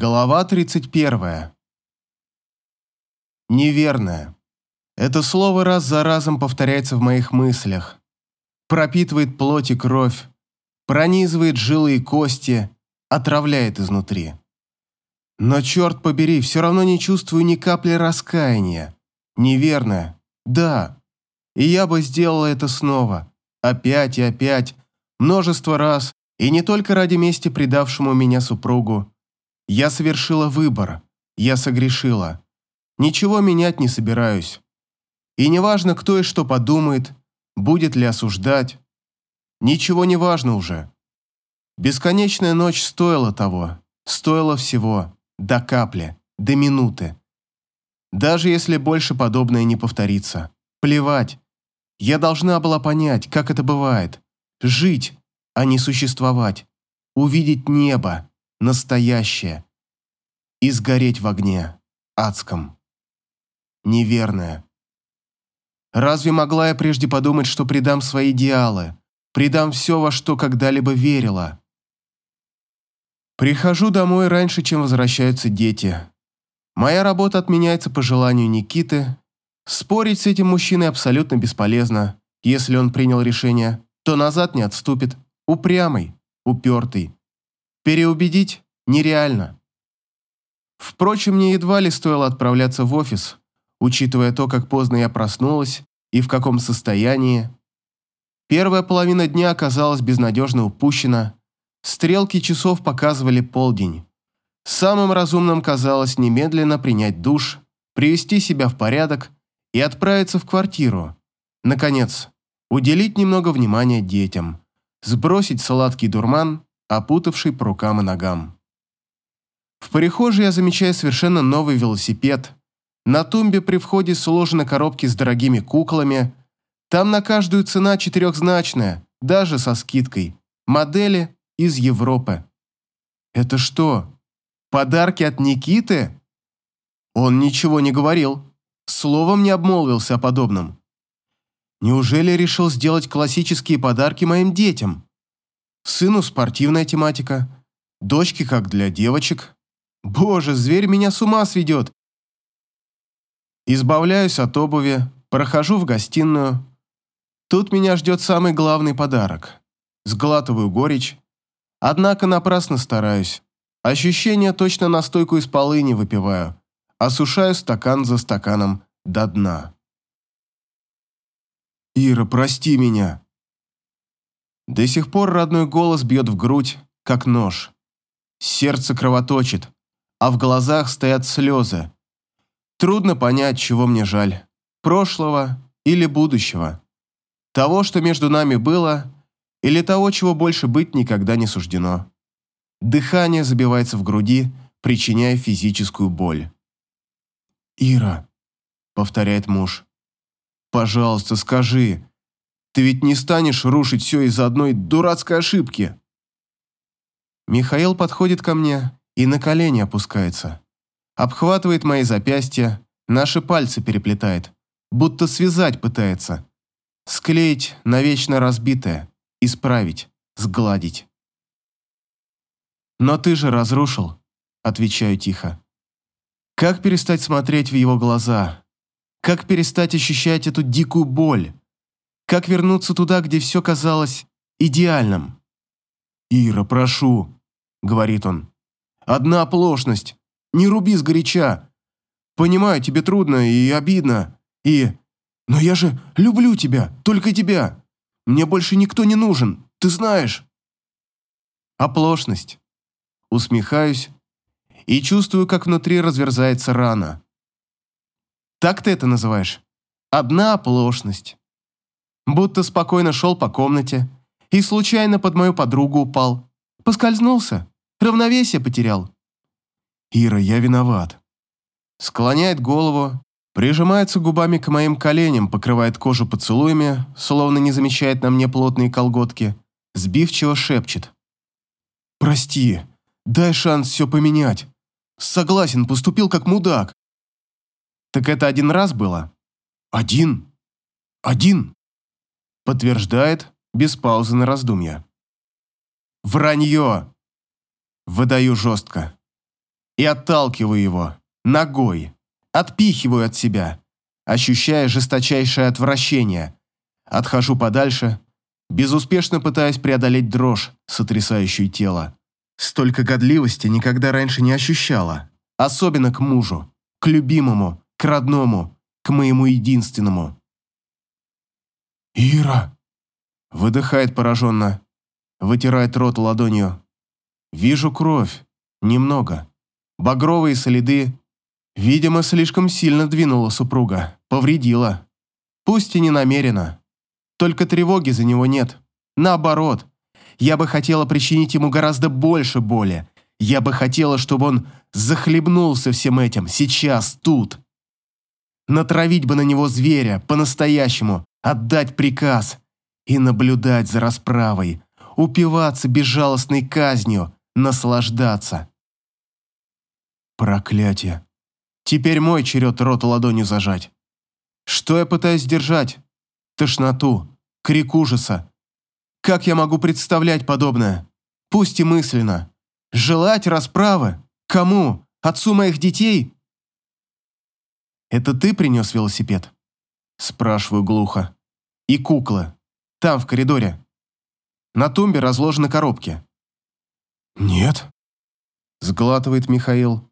Глава 31. Неверное. Это слово раз за разом повторяется в моих мыслях. Пропитывает плоть и кровь, пронизывает жилы и кости, отравляет изнутри. Но, черт побери, все равно не чувствую ни капли раскаяния. Неверное. Да. И я бы сделала это снова. Опять и опять. Множество раз. И не только ради мести предавшему меня супругу, я совершила выбор. Я согрешила. Ничего менять не собираюсь. И неважно, кто и что подумает, будет ли осуждать. Ничего не важно уже. Бесконечная ночь стоила того. Стоила всего. До капли. До минуты. Даже если больше подобное не повторится. Плевать. Я должна была понять, как это бывает. Жить, а не существовать. Увидеть небо настоящее. И сгореть в огне, адском. Неверное. Разве могла я прежде подумать, что предам свои идеалы, предам все, во что когда-либо верила? Прихожу домой раньше, чем возвращаются дети. Моя работа отменяется по желанию Никиты. Спорить с этим мужчиной абсолютно бесполезно. Если он принял решение, то назад не отступит. Упрямый, упертый. Переубедить нереально. Впрочем, мне едва ли стоило отправляться в офис, учитывая то, как поздно я проснулась и в каком состоянии. Первая половина дня оказалась безнадежно упущена. Стрелки часов показывали полдень. Самым разумным казалось немедленно принять душ, привести себя в порядок и отправиться в квартиру. Наконец, уделить немного внимания детям, сбросить сладкий дурман опутавший по рукам и ногам. В прихожей я замечаю совершенно новый велосипед. На тумбе при входе сложены коробки с дорогими куклами. Там на каждую цена четырехзначная, даже со скидкой. Модели из Европы. Это что, подарки от Никиты? Он ничего не говорил. Словом не обмолвился о подобном. Неужели решил сделать классические подарки моим детям? Сыну спортивная тематика, дочке как для девочек. Боже, зверь меня с ума сведет. Избавляюсь от обуви, прохожу в гостиную. Тут меня ждет самый главный подарок. Сглатываю горечь. Однако напрасно стараюсь. Ощущение точно настойку из полыни выпиваю. Осушаю стакан за стаканом до дна. «Ира, прости меня!» До сих пор родной голос бьет в грудь, как нож. Сердце кровоточит, а в глазах стоят слезы. Трудно понять, чего мне жаль. Прошлого или будущего. Того, что между нами было, или того, чего больше быть никогда не суждено. Дыхание забивается в груди, причиняя физическую боль. «Ира», — повторяет муж, — «пожалуйста, скажи, ты ведь не станешь рушить все из-за одной дурацкой ошибки. Михаил подходит ко мне и на колени опускается. Обхватывает мои запястья, наши пальцы переплетает, будто связать пытается. Склеить навечно разбитое, исправить, сгладить. «Но ты же разрушил», — отвечаю тихо. Как перестать смотреть в его глаза? Как перестать ощущать эту дикую боль? Как вернуться туда, где все казалось идеальным? «Ира, прошу», — говорит он. «Одна оплошность. Не руби сгоряча. Понимаю, тебе трудно и обидно. И... Но я же люблю тебя, только тебя. Мне больше никто не нужен, ты знаешь». Оплошность. Усмехаюсь и чувствую, как внутри разверзается рана. Так ты это называешь? Одна оплошность будто спокойно шел по комнате и случайно под мою подругу упал. Поскользнулся, равновесие потерял. «Ира, я виноват». Склоняет голову, прижимается губами к моим коленям, покрывает кожу поцелуями, словно не замечает на мне плотные колготки, сбивчиво шепчет. «Прости, дай шанс все поменять. Согласен, поступил как мудак». «Так это один раз было?» «Один? Один?» Подтверждает, без паузы на раздумья. Вранье! Выдаю жестко. и отталкиваю его, ногой, отпихиваю от себя, ощущая жесточайшее отвращение. Отхожу подальше, безуспешно пытаясь преодолеть дрожь, сотрясающую тело. Столько годливости никогда раньше не ощущала. Особенно к мужу, к любимому, к родному, к моему единственному. «Ира!» Выдыхает пораженно, вытирает рот ладонью. Вижу кровь. Немного. Багровые следы. Видимо, слишком сильно двинула супруга. Повредила. Пусть и не намеренно. Только тревоги за него нет. Наоборот. Я бы хотела причинить ему гораздо больше боли. Я бы хотела, чтобы он захлебнулся всем этим, сейчас, тут. Натравить бы на него зверя, по-настоящему, отдать приказ и наблюдать за расправой, упиваться безжалостной казнью, наслаждаться. Проклятие. Теперь мой черед рот ладонью зажать. Что я пытаюсь сдержать? Тошноту, крик ужаса. Как я могу представлять подобное? Пусть и мысленно. Желать расправы? Кому? Отцу моих детей? Это ты принес велосипед? Спрашиваю глухо. И куклы. Там, в коридоре. На тумбе разложены коробки. «Нет», — сглатывает Михаил.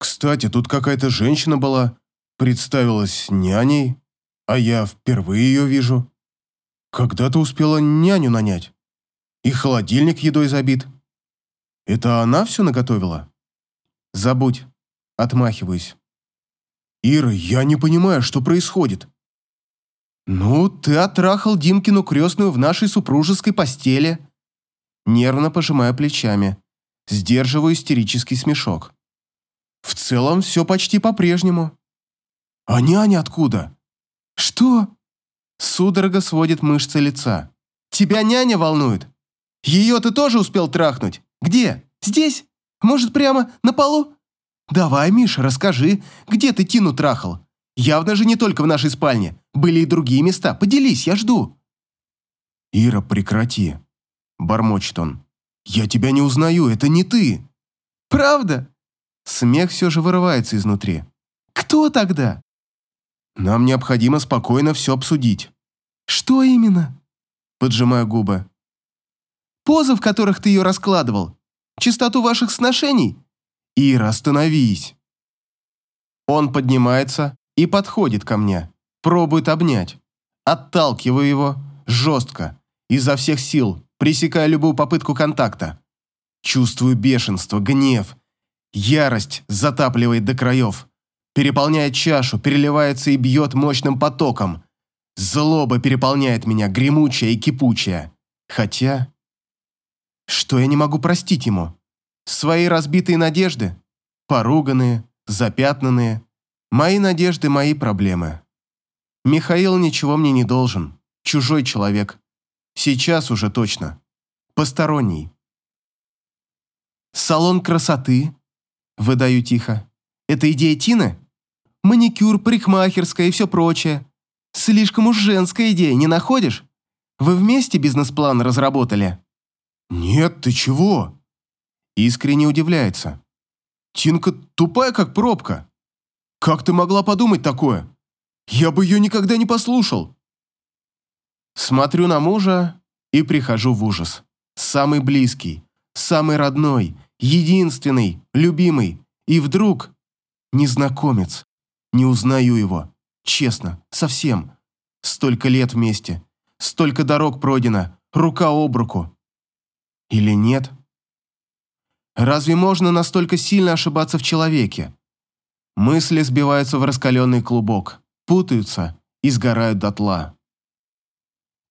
«Кстати, тут какая-то женщина была, представилась няней, а я впервые ее вижу. Когда ты успела няню нанять? И холодильник едой забит. Это она все наготовила?» «Забудь», — отмахиваюсь. «Ира, я не понимаю, что происходит». «Ну, ты оттрахал Димкину крестную в нашей супружеской постели», нервно пожимая плечами, сдерживаю истерический смешок. В целом все почти по-прежнему. А няня откуда? Что? Судорога сводит мышцы лица. Тебя няня волнует? Ее ты тоже успел трахнуть? Где? Здесь? Может, прямо на полу? Давай, Миша, расскажи, где ты Тину трахал? Явно же не только в нашей спальне. Были и другие места. Поделись, я жду. Ира, прекрати. Бормочет он. «Я тебя не узнаю, это не ты!» «Правда?» Смех все же вырывается изнутри. «Кто тогда?» «Нам необходимо спокойно все обсудить». «Что именно?» Поджимаю губы. «Позы, в которых ты ее раскладывал? Чистоту ваших сношений?» «Ира, остановись!» Он поднимается и подходит ко мне, пробует обнять. Отталкиваю его жестко, изо всех сил, пресекая любую попытку контакта. Чувствую бешенство, гнев. Ярость затапливает до краев. Переполняет чашу, переливается и бьет мощным потоком. Злоба переполняет меня, гремучая и кипучая. Хотя... Что я не могу простить ему? Свои разбитые надежды? Поруганные, запятнанные. Мои надежды, мои проблемы. Михаил ничего мне не должен. Чужой человек. Сейчас уже точно. Посторонний. «Салон красоты», — выдаю тихо. «Это идея Тины? Маникюр, парикмахерская и все прочее. Слишком уж женская идея, не находишь? Вы вместе бизнес-план разработали?» «Нет, ты чего?» Искренне удивляется. «Тинка тупая, как пробка. Как ты могла подумать такое? Я бы ее никогда не послушал». Смотрю на мужа и прихожу в ужас. Самый близкий, самый родной, единственный, любимый. И вдруг незнакомец. Не узнаю его. Честно, совсем. Столько лет вместе. Столько дорог пройдено. Рука об руку. Или нет? Разве можно настолько сильно ошибаться в человеке? Мысли сбиваются в раскаленный клубок, путаются и сгорают дотла.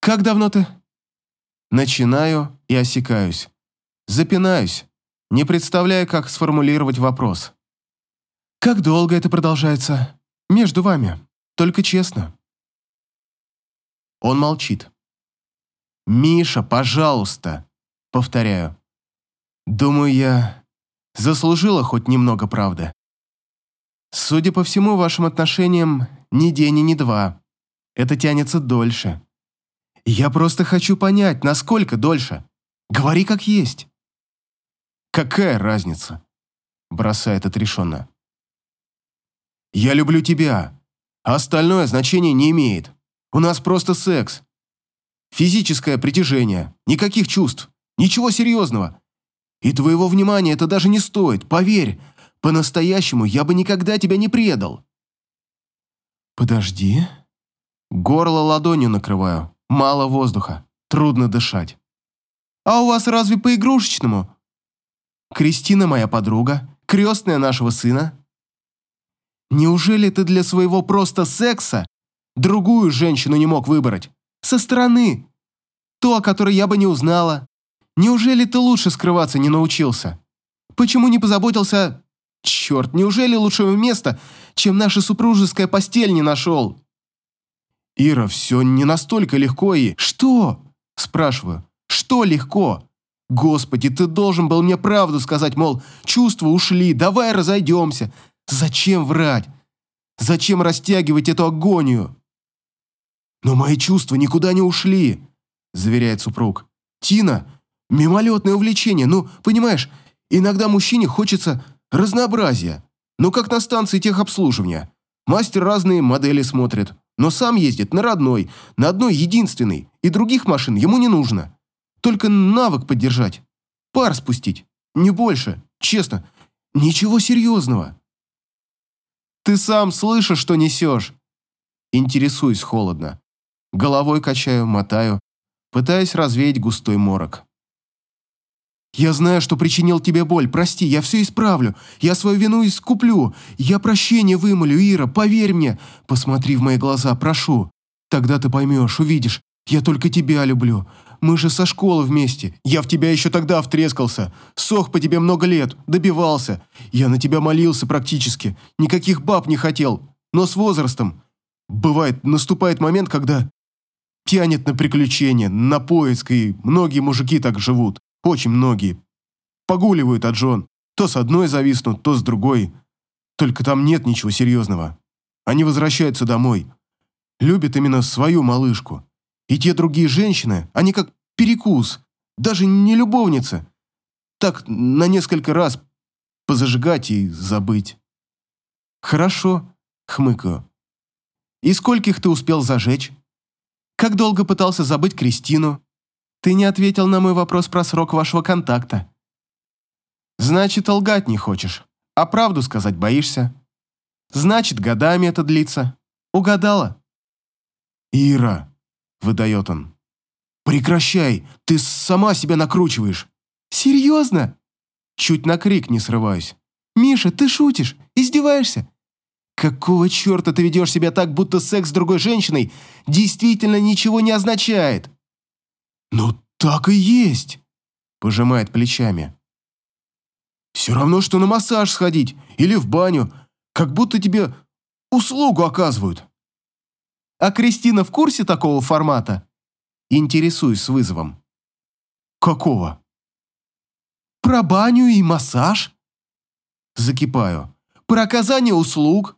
«Как давно ты?» Начинаю и осекаюсь. Запинаюсь, не представляя, как сформулировать вопрос. «Как долго это продолжается? Между вами. Только честно». Он молчит. «Миша, пожалуйста!» Повторяю. «Думаю, я заслужила хоть немного правды. Судя по всему, вашим отношениям ни день и ни два. Это тянется дольше. Я просто хочу понять, насколько дольше. Говори как есть. Какая разница? бросает отрешенно. «Я люблю тебя, а остальное значение не имеет. У нас просто секс. Физическое притяжение, никаких чувств, ничего серьезного. И твоего внимания это даже не стоит, поверь. По-настоящему я бы никогда тебя не предал». «Подожди». Горло ладонью накрываю, мало воздуха, трудно дышать. «А у вас разве по-игрушечному?» «Кристина моя подруга, крестная нашего сына». «Неужели ты для своего просто секса другую женщину не мог выбрать? Со стороны. То, о которой я бы не узнала. Неужели ты лучше скрываться не научился? Почему не позаботился... Черт, неужели лучшего места, чем наша супружеская постель не нашел? Ира, все не настолько легко и... Что? Спрашиваю. Что легко? Господи, ты должен был мне правду сказать, мол, чувства ушли, давай разойдемся. Зачем врать? Зачем растягивать эту агонию? Но мои чувства никуда не ушли, заверяет супруг. Тина Мимолетное увлечение, ну, понимаешь, иногда мужчине хочется разнообразия. Ну, как на станции техобслуживания. Мастер разные модели смотрит, но сам ездит на родной, на одной единственной, и других машин ему не нужно. Только навык поддержать, пар спустить, не больше, честно, ничего серьезного. Ты сам слышишь, что несешь? Интересуюсь холодно. Головой качаю, мотаю, пытаясь развеять густой морок. Я знаю, что причинил тебе боль. Прости, я все исправлю. Я свою вину искуплю. Я прощение вымолю, Ира, поверь мне. Посмотри в мои глаза, прошу. Тогда ты поймешь, увидишь. Я только тебя люблю. Мы же со школы вместе. Я в тебя еще тогда втрескался. Сох по тебе много лет, добивался. Я на тебя молился практически. Никаких баб не хотел. Но с возрастом. Бывает, наступает момент, когда тянет на приключения, на поиск, и многие мужики так живут. Очень многие. Погуливают от жен. То с одной зависнут, то с другой. Только там нет ничего серьезного. Они возвращаются домой. Любят именно свою малышку. И те другие женщины, они как перекус. Даже не любовницы. Так на несколько раз позажигать и забыть. Хорошо, хмыкаю. И скольких ты успел зажечь? Как долго пытался забыть Кристину? Ты не ответил на мой вопрос про срок вашего контакта. Значит, лгать не хочешь, а правду сказать боишься. Значит, годами это длится. Угадала. Ира, выдает он. Прекращай, ты сама себя накручиваешь. Серьезно? Чуть на крик не срываюсь. Миша, ты шутишь? Издеваешься? Какого черта ты ведешь себя так, будто секс с другой женщиной действительно ничего не означает? «Ну так и есть», – пожимает плечами. «Все равно, что на массаж сходить или в баню, как будто тебе услугу оказывают». «А Кристина в курсе такого формата?» Интересуюсь с вызовом. «Какого?» «Про баню и массаж?» Закипаю. «Про оказание услуг?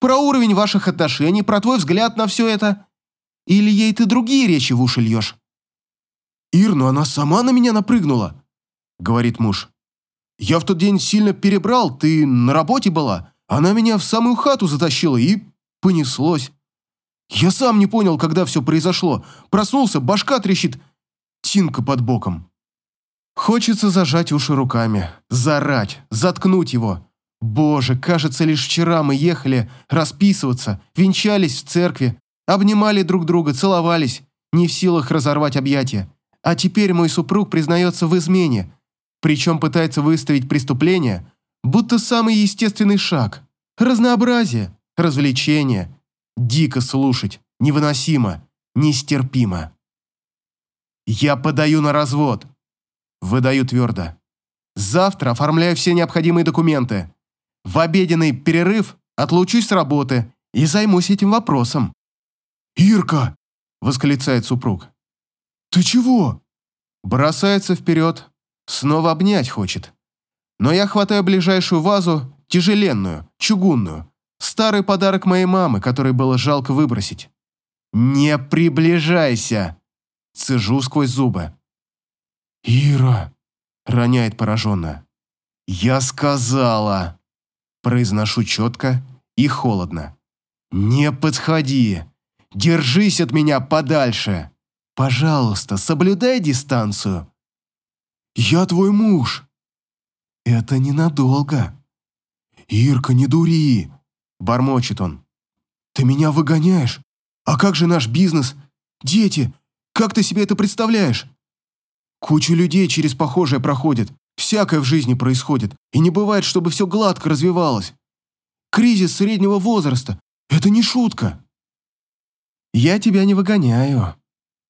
Про уровень ваших отношений? Про твой взгляд на все это? Или ей ты другие речи в уши льешь?» «Ир, ну она сама на меня напрыгнула», — говорит муж. «Я в тот день сильно перебрал, ты на работе была. Она меня в самую хату затащила и понеслось. Я сам не понял, когда все произошло. Проснулся, башка трещит, тинка под боком». Хочется зажать уши руками, зарать, заткнуть его. Боже, кажется, лишь вчера мы ехали расписываться, венчались в церкви, обнимали друг друга, целовались, не в силах разорвать объятия. А теперь мой супруг признается в измене, причем пытается выставить преступление, будто самый естественный шаг. Разнообразие, развлечение. Дико слушать, невыносимо, нестерпимо. Я подаю на развод. Выдаю твердо. Завтра оформляю все необходимые документы. В обеденный перерыв отлучусь с работы и займусь этим вопросом. «Ирка!» – восклицает супруг. «Ты чего?» Бросается вперед, снова обнять хочет. Но я хватаю ближайшую вазу, тяжеленную, чугунную, старый подарок моей мамы, который было жалко выбросить. «Не приближайся!» Цежу сквозь зубы. «Ира!» – роняет пораженно. «Я сказала!» Произношу четко и холодно. «Не подходи! Держись от меня подальше! Пожалуйста, соблюдай дистанцию!» «Я твой муж!» «Это ненадолго!» «Ирка, не дури!» – бормочет он. «Ты меня выгоняешь? А как же наш бизнес? Дети? Как ты себе это представляешь?» Куча людей через похожее проходит. Всякое в жизни происходит. И не бывает, чтобы все гладко развивалось. Кризис среднего возраста – это не шутка. «Я тебя не выгоняю», –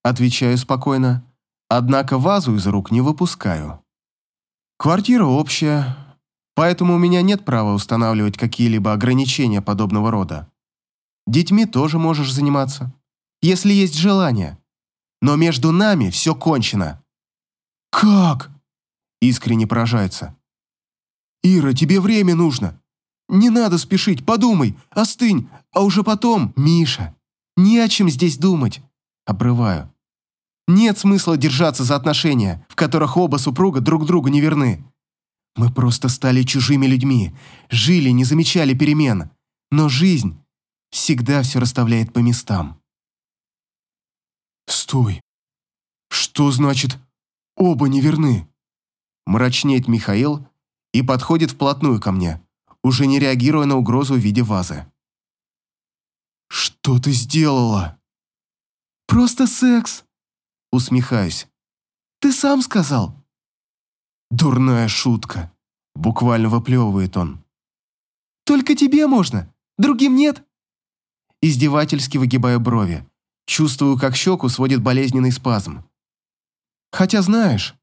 отвечаю спокойно. Однако вазу из рук не выпускаю. Квартира общая, поэтому у меня нет права устанавливать какие-либо ограничения подобного рода. Детьми тоже можешь заниматься, если есть желание. Но между нами все кончено. «Как?» – искренне поражается. «Ира, тебе время нужно. Не надо спешить, подумай, остынь, а уже потом...» «Миша, не о чем здесь думать», – обрываю. «Нет смысла держаться за отношения, в которых оба супруга друг другу не верны. Мы просто стали чужими людьми, жили, не замечали перемен. Но жизнь всегда все расставляет по местам». «Стой! Что значит Оба не верны. Мрачнеет Михаил и подходит вплотную ко мне, уже не реагируя на угрозу в виде вазы. «Что ты сделала?» «Просто секс», — усмехаюсь. «Ты сам сказал». «Дурная шутка», — буквально выплевывает он. «Только тебе можно, другим нет?» Издевательски выгибаю брови. Чувствую, как щеку сводит болезненный спазм. Хотя, знаешь,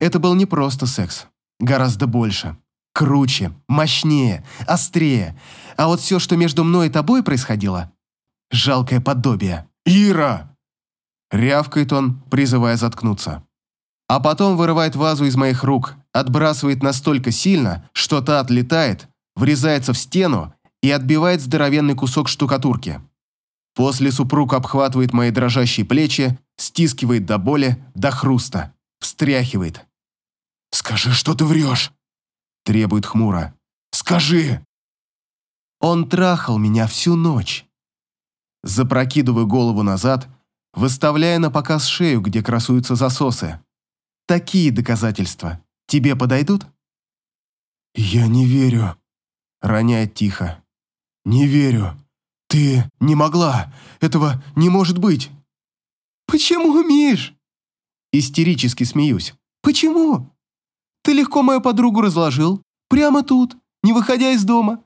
это был не просто секс. Гораздо больше. Круче, мощнее, острее. А вот все, что между мной и тобой происходило, жалкое подобие. «Ира!» Рявкает он, призывая заткнуться. А потом вырывает вазу из моих рук, отбрасывает настолько сильно, что та отлетает, врезается в стену и отбивает здоровенный кусок штукатурки. После супруг обхватывает мои дрожащие плечи, стискивает до боли, до хруста, встряхивает. «Скажи, что ты врешь!» Требует хмуро. «Скажи!» Он трахал меня всю ночь. Запрокидываю голову назад, выставляя на показ шею, где красуются засосы. Такие доказательства тебе подойдут? «Я не верю», — роняет тихо. «Не верю. «Ты не могла! Этого не может быть!» «Почему, Миш?» Истерически смеюсь. «Почему? Ты легко мою подругу разложил. Прямо тут, не выходя из дома.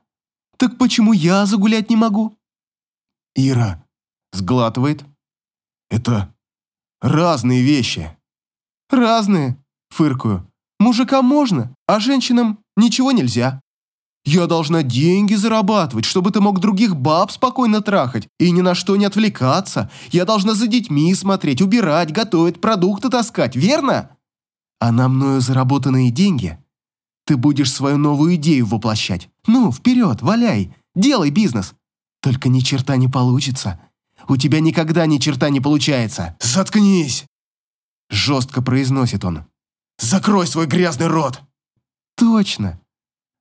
Так почему я загулять не могу?» «Ира», — сглатывает. «Это разные вещи». «Разные», — фыркаю. «Мужикам можно, а женщинам ничего нельзя». Я должна деньги зарабатывать, чтобы ты мог других баб спокойно трахать и ни на что не отвлекаться. Я должна за детьми смотреть, убирать, готовить, продукты таскать, верно? А на мною заработанные деньги ты будешь свою новую идею воплощать. Ну, вперед, валяй, делай бизнес. Только ни черта не получится. У тебя никогда ни черта не получается. Заткнись!» Жестко произносит он. «Закрой свой грязный рот!» «Точно!»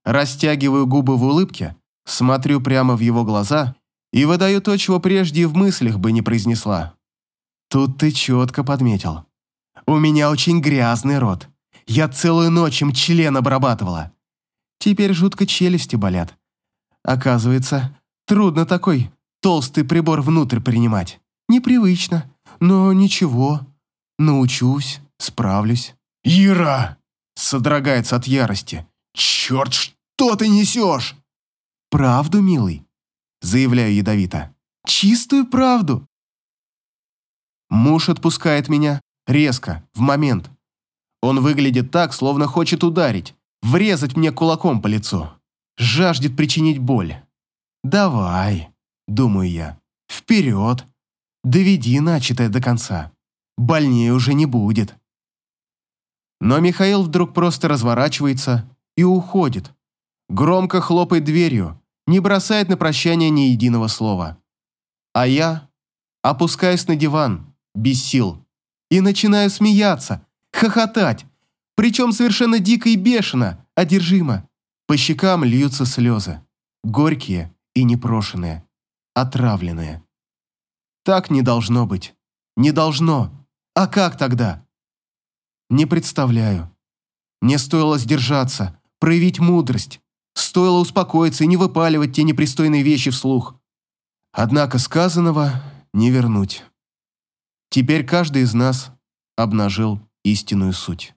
Растягиваю губы в улыбке, смотрю прямо в его глаза и выдаю то, чего прежде и в мыслях бы не произнесла. Тут ты четко подметил. У меня очень грязный рот. Я целую ночь им член обрабатывала. Теперь жутко челюсти болят. Оказывается, трудно такой толстый прибор внутрь принимать. Непривычно, но ничего. Научусь, справлюсь. «Ира!» — содрогается от ярости. «Черт, что ты несешь?» «Правду, милый», — заявляю ядовито. «Чистую правду». Муж отпускает меня резко, в момент. Он выглядит так, словно хочет ударить, врезать мне кулаком по лицу. Жаждет причинить боль. «Давай», — думаю я, — «вперед. Доведи начатое до конца. Больнее уже не будет». Но Михаил вдруг просто разворачивается и уходит. Громко хлопает дверью, не бросает на прощание ни единого слова. А я опускаюсь на диван, без сил, и начинаю смеяться, хохотать, причем совершенно дико и бешено, одержимо. По щекам льются слезы. Горькие и непрошенные. Отравленные. Так не должно быть. Не должно. А как тогда? Не представляю. Мне стоило сдержаться, проявить мудрость. Стоило успокоиться и не выпаливать те непристойные вещи вслух. Однако сказанного не вернуть. Теперь каждый из нас обнажил истинную суть.